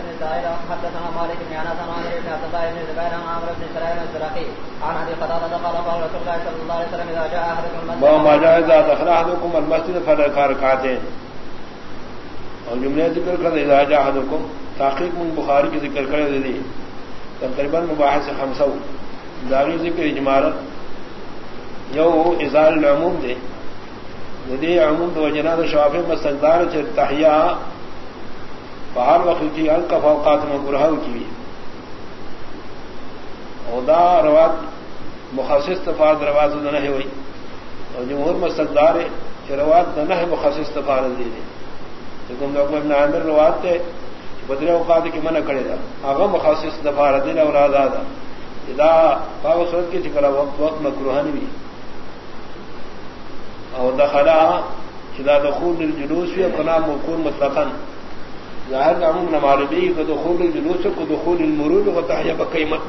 بن زائد، حدثنا مالك بن انس، عن عمرو بن عبد الله بن زبير، عن عمرو بن سليم الزرقي، عن ابي قتاده قال قال رسول الله صلى الله عليه وسلم اذا جاء احدكم المسجد ما جاء اذا دخل احدكم المسجد فلا فركعتين اور جملے ذکر کر اذا جاء احدكم تحقیق من بخاری کی ذکر کرے دے دی۔ تقریباً مباحث خمسہ۔ داغی ذکر اجمالت یو ازار العموم دے۔ ندی عموم دو جناد شوافی مستقدار چ تحیہ پہاڑ وقت کی الک فوقات میں گرہو کی ادا روات مخصص تفاد رواز نہ ہوئی۔ اور جمہور مستقدار کہ روات نہ مخصص تفاد دی دی۔ لیکن لوگ ابن عامر روات تھے بدرے اوقات کی منع کرے گا آگا مخصص دفار دن اور آزاد ادا پاک صورت کی تھی وقت وقت مکروہانی بھی۔ اور دخلا خدا دخول الجلوس بھی اپنا مقول مطلقاً۔ ظاہر کا عموم نمالبی کو دخول الجلوس کو دخول المرور کو تحیہ بقیمت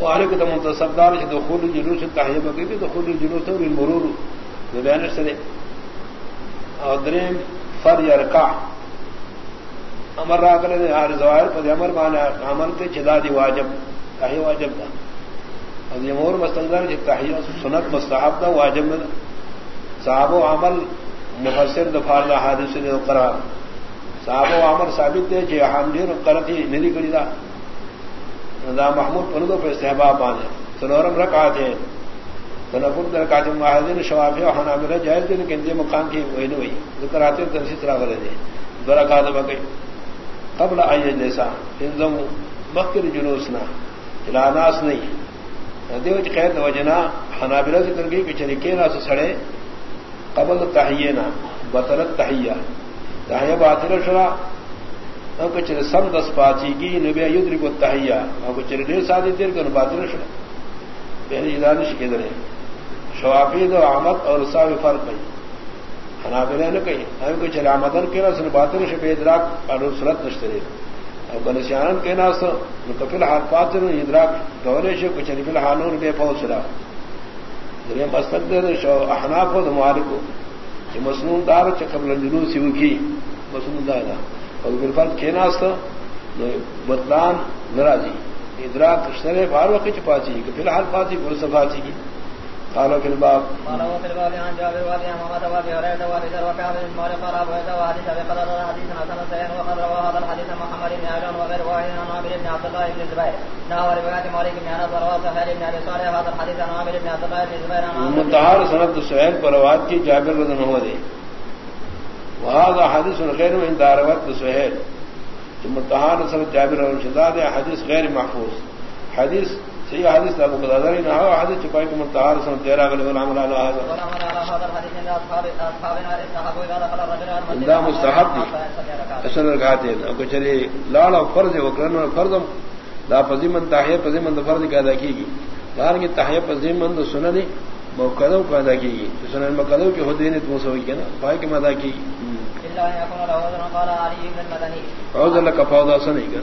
وعلے کو منتصبدار سے دخول الجلوس تحیہ بقی دخول الجلوس اور المرور۔ جو بیان سے اور دریم فر یرکا امر را کرے ہر ظاہر پر امر مانا عمل کے چدا دی واجب تحیہ واجب تھا۔ اور یہ مور مستقدار جو تحیہ سنت مستحب تھا، واجب میں صاحب و عمل مفسر دفار دا حادث نے قرار صاحب و عمر ثابت دے کہ حامدین قرتی ندی کری دا. دا محمود پندو پہ استحباب بانے سنورم رکعات ہیں تنفر درکات معاہدین شوافی و حنامل جائز دے لیکن دے مقام کی وہی نوئی ذکر آتے ہیں ترسی طرح کرے دے درکات بگئی قبل آئی جیسا انزم مکر جلوسنا الاناس نہیں دیو چی خیر دو جنا حنابلہ ذکر گئی کہ چنکے نا سے سڑے قبل تحیہ نا بطلت تحیہ تحیہ باطل شرا او کچھ سم دس پاچی کی نبی یدرک التحیہ او کچھ دیر سادی تیر کن باطل شرا پہلی ادانی شکی درے۔ شوافید و عمد اور رساوی فرق کئی حنابلہ نے کئی او کچھ عمدن کینا سن باطل شبہ ادراک اور رسلت نشترے او کنسیانن کینا سن نکفل حال پاتر ادراک دورے شو کچھ نفل حانون بے پہنچ رہا دریم مستق دے شو احناف و مالکو یہ مسنون دار چ قبل الجلوس سی وکی مسنون دار اور بالفرض کھیناست بطلان ناراضی۔ ادراک شرے بار وقت چ پاچی کہ فی الحال پاسی پر صفاچی کی۔ قالوا في الباب۔ قال وفي الباب عن جابر وابي محمد وابي هريره وابي ذر وكعب بن مالك قال ابو هريره وحديث ابي قدر حديث حسن سيئا وقد روى هذا الحديث محمد بن عجلان وغير واحد عن عامر بن عبد الله بن الزبير. نحو روايه مالك بن انس وروى سهيل بن ابي صالح هذا الحديث عن عامر بن عبد الله بن الزبير عن عامر متحار سند سہیل پر روایت کی جابر رضی اللہ عنہ وهذا حديث غير من داروت سہیل متحار سند جابر رضی اللہ عنہ حدیث غیر محفوظ۔ حدیث صحیح حدیث ابو قدر نہ ہو حدیث چپائی کو متحار سن تیرا غل العمل على هذا دا مستحب دی۔ اصل رکھاتے ہیں اگر چلے لاڑ اور فرض وہ کرن فرض دا فضیمن تاہیہ فضیمن فرض کا ادا کی گی لان کی تاہیہ فضیمن سنن مقدم کو ادا کی گی سنن مقدم کی خود نے تم سوئی کہ نا پائے کہ ادا کی اللہ کا فوضا سنی کر